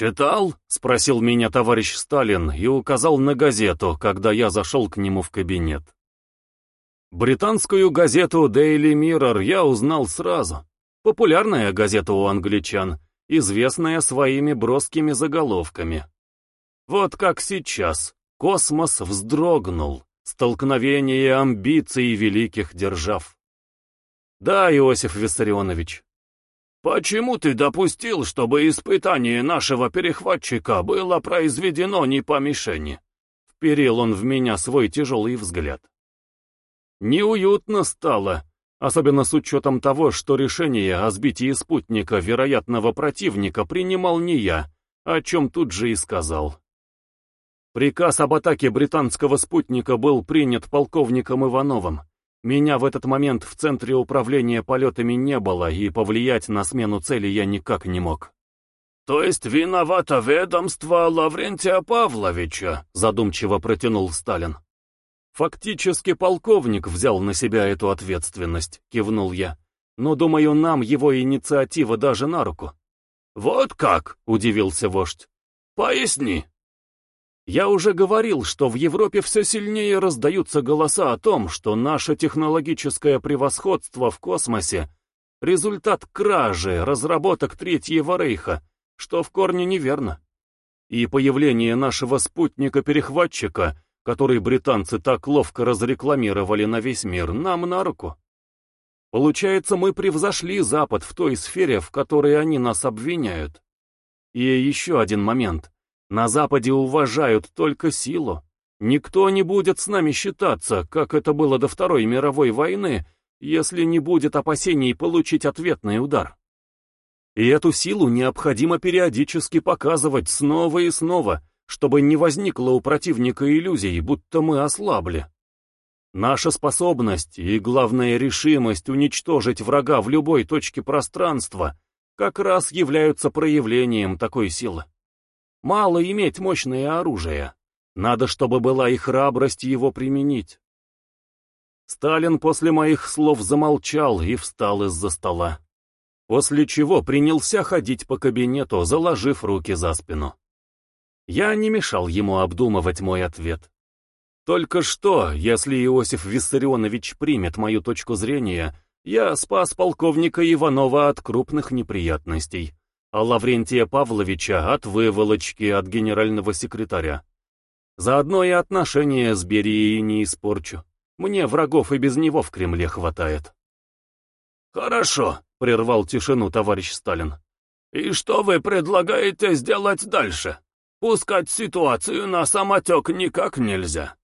«Читал?» — спросил меня товарищ Сталин и указал на газету, когда я зашел к нему в кабинет. Британскую газету Daily Mirror я узнал сразу. Популярная газета у англичан, известная своими броскими заголовками. Вот как сейчас космос вздрогнул, столкновение амбиций великих держав. Да, Иосиф Виссарионович. Почему ты допустил, чтобы испытание нашего перехватчика было произведено не по мишени? Вперил он в меня свой тяжелый взгляд. Неуютно стало, особенно с учетом того, что решение о сбитии спутника вероятного противника принимал не я, о чем тут же и сказал. Приказ об атаке британского спутника был принят полковником Ивановым. Меня в этот момент в центре управления полетами не было, и повлиять на смену цели я никак не мог. «То есть виновато ведомство Лаврентия Павловича?» задумчиво протянул Сталин. «Фактически полковник взял на себя эту ответственность», — кивнул я. «Но, думаю, нам его инициатива даже на руку». «Вот как?» — удивился вождь. «Поясни». Я уже говорил, что в Европе все сильнее раздаются голоса о том, что наше технологическое превосходство в космосе — результат кражи разработок Третьего Рейха, что в корне неверно. И появление нашего спутника-перехватчика — который британцы так ловко разрекламировали на весь мир, нам на руку. Получается, мы превзошли Запад в той сфере, в которой они нас обвиняют. И еще один момент. На Западе уважают только силу. Никто не будет с нами считаться, как это было до Второй мировой войны, если не будет опасений получить ответный удар. И эту силу необходимо периодически показывать снова и снова, чтобы не возникло у противника иллюзий, будто мы ослабли. Наша способность и, главная решимость уничтожить врага в любой точке пространства как раз являются проявлением такой силы. Мало иметь мощное оружие. Надо, чтобы была и храбрость его применить. Сталин после моих слов замолчал и встал из-за стола. После чего принялся ходить по кабинету, заложив руки за спину. Я не мешал ему обдумывать мой ответ. Только что, если Иосиф Виссарионович примет мою точку зрения, я спас полковника Иванова от крупных неприятностей, Лаврентия Павловича от выволочки от генерального секретаря. Заодно и отношения с Берией не испорчу. Мне врагов и без него в Кремле хватает. «Хорошо», — прервал тишину товарищ Сталин. «И что вы предлагаете сделать дальше?» Пускать ситуацию на самотек никак нельзя.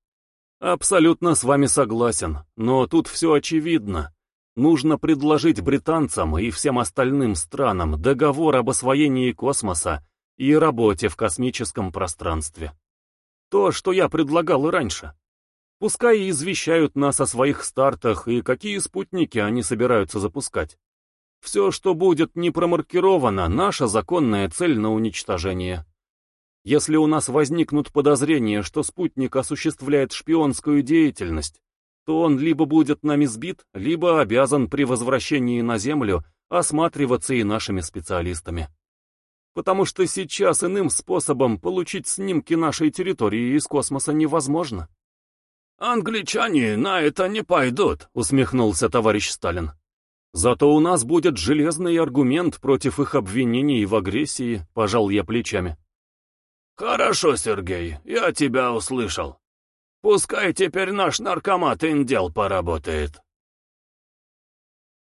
Абсолютно с вами согласен, но тут все очевидно. Нужно предложить британцам и всем остальным странам договор об освоении космоса и работе в космическом пространстве. То, что я предлагал и раньше. Пускай извещают нас о своих стартах и какие спутники они собираются запускать. Все, что будет не промаркировано, наша законная цель на уничтожение. Если у нас возникнут подозрения, что спутник осуществляет шпионскую деятельность, то он либо будет нами сбит, либо обязан при возвращении на Землю осматриваться и нашими специалистами. Потому что сейчас иным способом получить снимки нашей территории из космоса невозможно. «Англичане на это не пойдут», — усмехнулся товарищ Сталин. «Зато у нас будет железный аргумент против их обвинений в агрессии», — пожал я плечами. «Хорошо, Сергей, я тебя услышал. Пускай теперь наш наркомат Индел поработает».